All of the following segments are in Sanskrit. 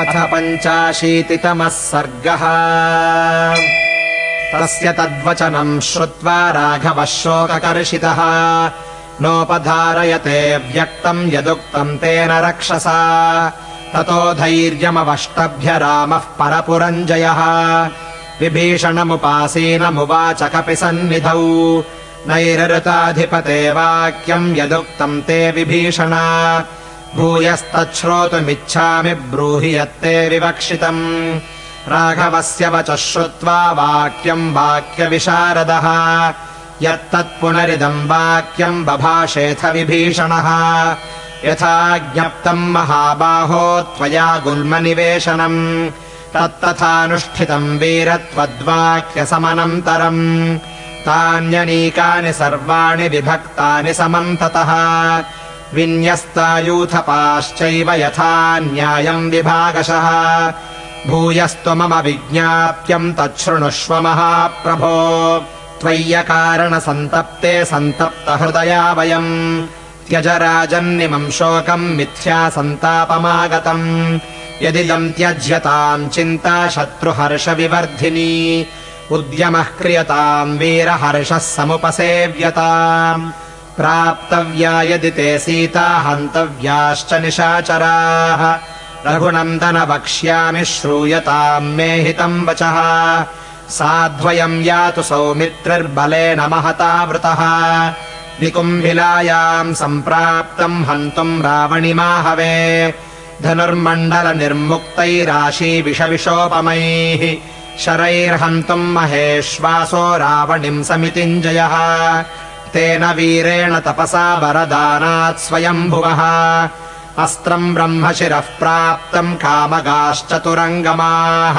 अथ पञ्चाशीतितमः सर्गः। तस्य तद्वचनम् श्रुत्वा राघवः शोककर्षितः। नोपधारयते व्यक्तम् यदुक्तम् तेन रक्षसा। ततो धैर्यमवष्टभ्य रामः परपुरञ्जयः। विभीषणमुपासीनमुवाच कपि सन्निधौ। नैरृताधिपते वाक्यम् यदुक्तम् ते विभीषणा भूयस्तच्छ्रोतुमिच्छामि ब्रूहि यत्ते विवक्षितम्। राघवस्य वचः श्रुत्वा वाक्यम् वाक्यविशारदः। यत्तत्पुनरिदम् वाक्यम् बभाषेऽथ विभीषणः। यथा ज्ञप्तम् महाबाहो त्वया गुल्मनिवेशनम्। तत्तथानुष्ठितम् वीरत्वद्वाक्यसमनन्तरम्। तान्यनीकानि सर्वाणि विभक्तानि समन्ततः विन्यस्तायूथपाश्चैव यथा न्यायम् विभागशः भूयस्त्वमम विज्ञाप्यम् तच्छृणुष्व महाप्रभो। त्वय्यकारणसन्तप्ते सन्तप्तहृदया वयम्। त्यज राजन्निमम् शोकम् मिथ्या सन्तापमागतम् यदिदम् त्यज्यताम् चिन्ता शत्रुहर्षविवर्धिनी उद्यमः क्रियताम् वीरहर्षः समुपसेव्यताम् प्राप्तव्या यदि ते सीता हन्तव्याश्च निशाचराः। रघुनन्दन वक्ष्यामि श्रूयताम् मे हितम् वचः। साध्वयम् यातु सौमित्रिर्बलेन महता वृतः। निकुम्भिलायाम् सम्प्राप्तम् हन्तुम् रावणिमाहवे। धनुर्मण्डलनिर्मुक्तैराशी विषविशोपमैः शरैर्हन्तुम् महेश्वासो रावणिम् समितिञ्जयः तेन वीरेण तपसा वरदानात् स्वयम्भुवः। अस्त्रम् ब्रह्मशिरः प्राप्तम् कामगाश्चतुरङ्गमाः।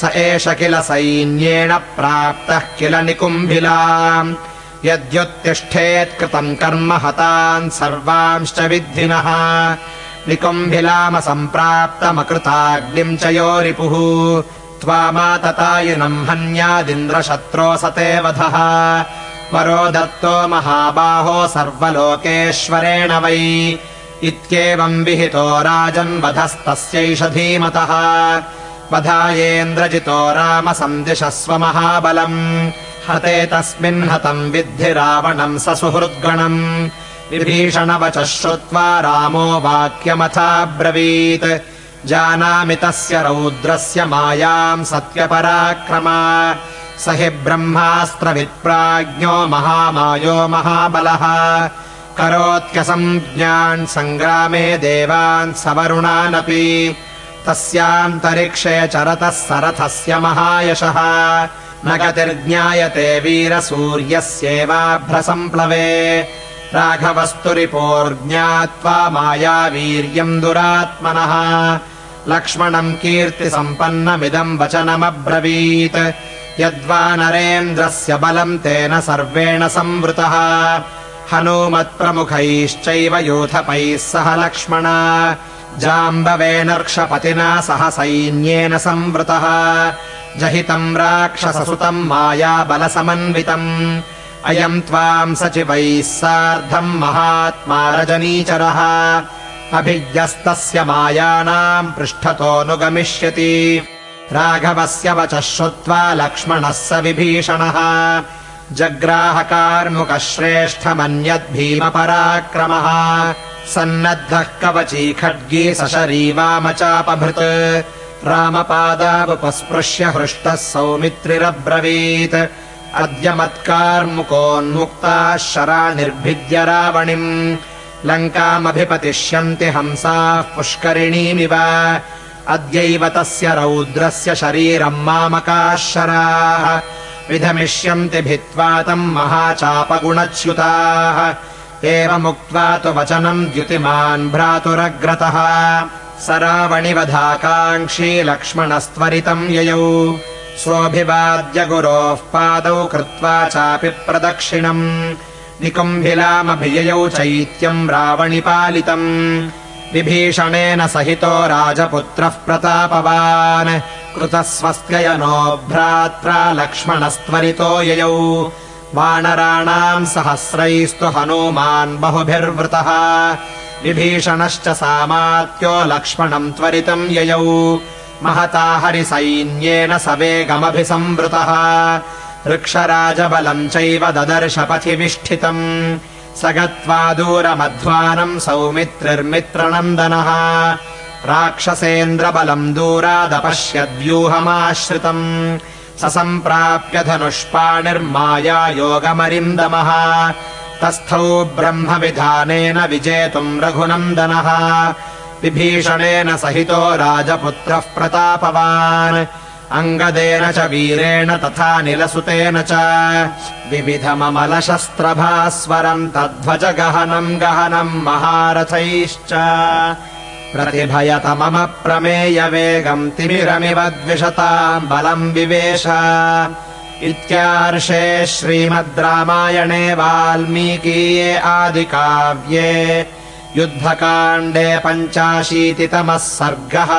स एष किल सैन्येण प्राप्तः किल निकुम्भिलाम् यद्युत्तिष्ठेत्कृतम् कर्म हतान् सर्वांश्च विद्धिनः। निकुम्भिलामसम्प्राप्तमकृताग्निम् च यो रिपुः त्वामाततायिनम् हन्यादिन्द्रशत्रो सते वधः वरो दत्तो महाबाहो सर्वलोकेश्वरेण वै। इत्येवम् विहितो राजन्वधस्तस्यैष धीमतः। वधायेन्द्रजितो राम सन्दिशस्व महाबलम्। हते तस्मिन् हतम् विद्धि रावणम् स सुहृद्गणम्। विभीषणवचः श्रुत्वा रामो वाक्यमथाब्रवीत्। जानामि तस्य रौद्रस्य मायाम् सत्यपराक्रमा स हि ब्रह्मास्त्रवित्प्राज्ञो महामायो महाबलः। करोत्यसञ्ज्ञान् सङ्ग्रामे देवान् सवरुणानपि। तस्यान्तरिक्षे चरतः सरथस्य महायशः। न गतिर्ज्ञायते वीरसूर्यस्येवाभ्रसम्प्लवे राघवस्तुरिपोर्ज्ञात्वा मायावीर्यम् दुरात्मनः। लक्ष्मणम् कीर्तिसम्पन्नमिदम् वचनमब्रवीत् यद्वा नरेन्द्रस्य बलम् तेन सर्वेण संवृतः। हनूमत्प्रमुखैश्चैव यूथपैः सह लक्ष्मण। जाम्बवेनर्क्षपतिना सह सैन्येन संवृतः। जहितम् राक्षससुतम् मायाबलसमन्वितम्। अयम् त्वाम् सचिवैः सार्धम् महात्मा रजनीचरः। अभिज्ञस्तस्य मायानाम् पृष्ठतोऽनुगमिष्यति राघवस्य वचः श्रुत्वा लक्ष्मणः स विभीषणः। जग्राहकार्मुकः श्रेष्ठमन्यद्भीमपराक्रमः सन्नद्धः कवची खड्गी सशरीवामचापभृत् रामपादावुपस्पृश्य हृष्टः सौमित्रिरब्रवीत्। अद्य मत्कार्मुकोन्मुक्ताः शराणिर्भिद्य रावणिम्। लङ्कामभिपतिष्यन्ति हंसाः पुष्करिणीमिव अद्यैव तस्य रौद्रस्य शरीरम् मामकाः शराः विधमिष्यन्ति भित्त्वा तम् महाचापगुणच्युताः। एवमुक्त्वा तु वचनम् द्युतिमान् भ्रातुरग्रतः। स रावणिवधाकाङ्क्षी लक्ष्मणस्त्वरितम् ययौ। सोऽभिवाद्य गुरोः पादौ कृत्वा चापि प्रदक्षिणम्। निकुम्भिलामभिययौ चैत्यम् रावणिपालितम् विभीषणेन सहितो राजपुत्रः प्रतापवान्। कृतः स्वस्त्ययनो भ्रात्रा लक्ष्मणस्त्वरितो ययौ। वानराणाम् सहस्रैस्तु हनूमान् बहुभिर्वृतः। विभीषणश्च सामात्यो लक्ष्मणम् त्वरितम् ययौ। महता हरिसैन्येन स वेगमभिसंवृतः वृक्षराजबलम् चैव ददर्शपथिविष्ठितम् स गत्वा दूरमध्वानम् सौमित्रिर्मित्रनन्दनः। राक्षसेन्द्रबलम् दूरादपश्यद्व्यूहमाश्रितम्। स सम्प्राप्य धनुष्पाणिर्माया योगमरिन्दमः तस्थौ ब्रह्मविधानेन विजेतुम् रघुनन्दनः। विभीषणेन सहितो राजपुत्रः प्रतापवान् अङ्गदेन च वीरेण तथा निलसुतेन च। विविधममलशस्त्रभास्वरम् तध्वज गहनम् महारथैश्च। प्रमेय वेगम् तिमिरमिव द्विषताम् बलम् विवेश। इत्यार्षे श्रीमद् रामायणे वाल्मीकीये आदिकाव्ये। युद्धकाण्डे पञ्चाशीतितमः सर्गः